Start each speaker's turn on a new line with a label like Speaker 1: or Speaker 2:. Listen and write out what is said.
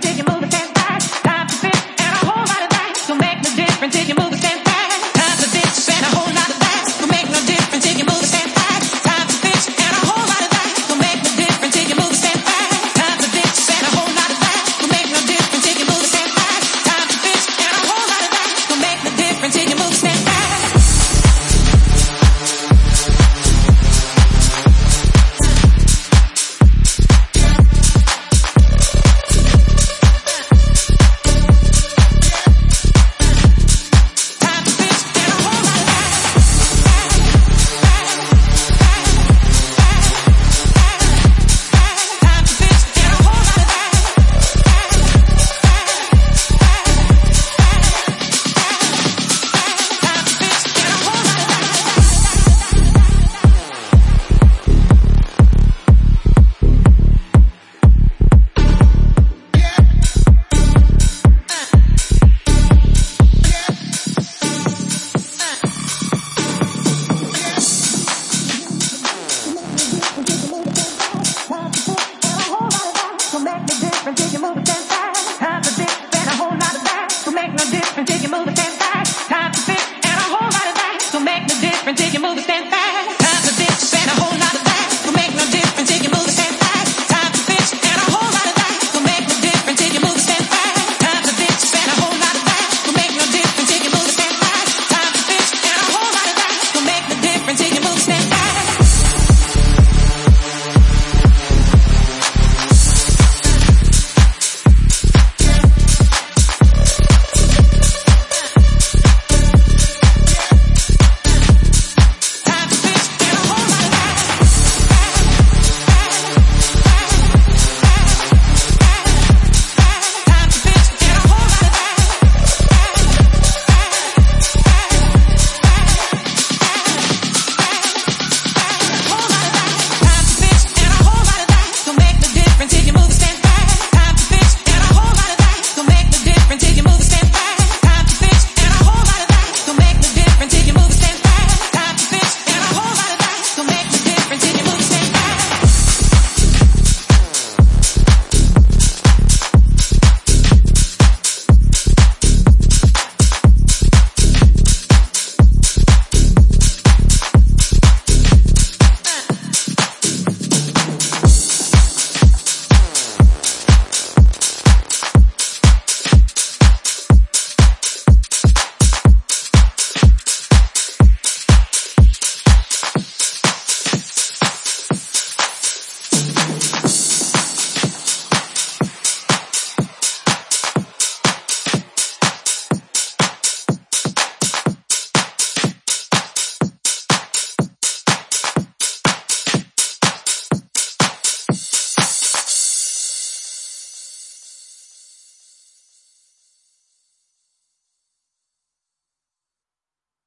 Speaker 1: taking my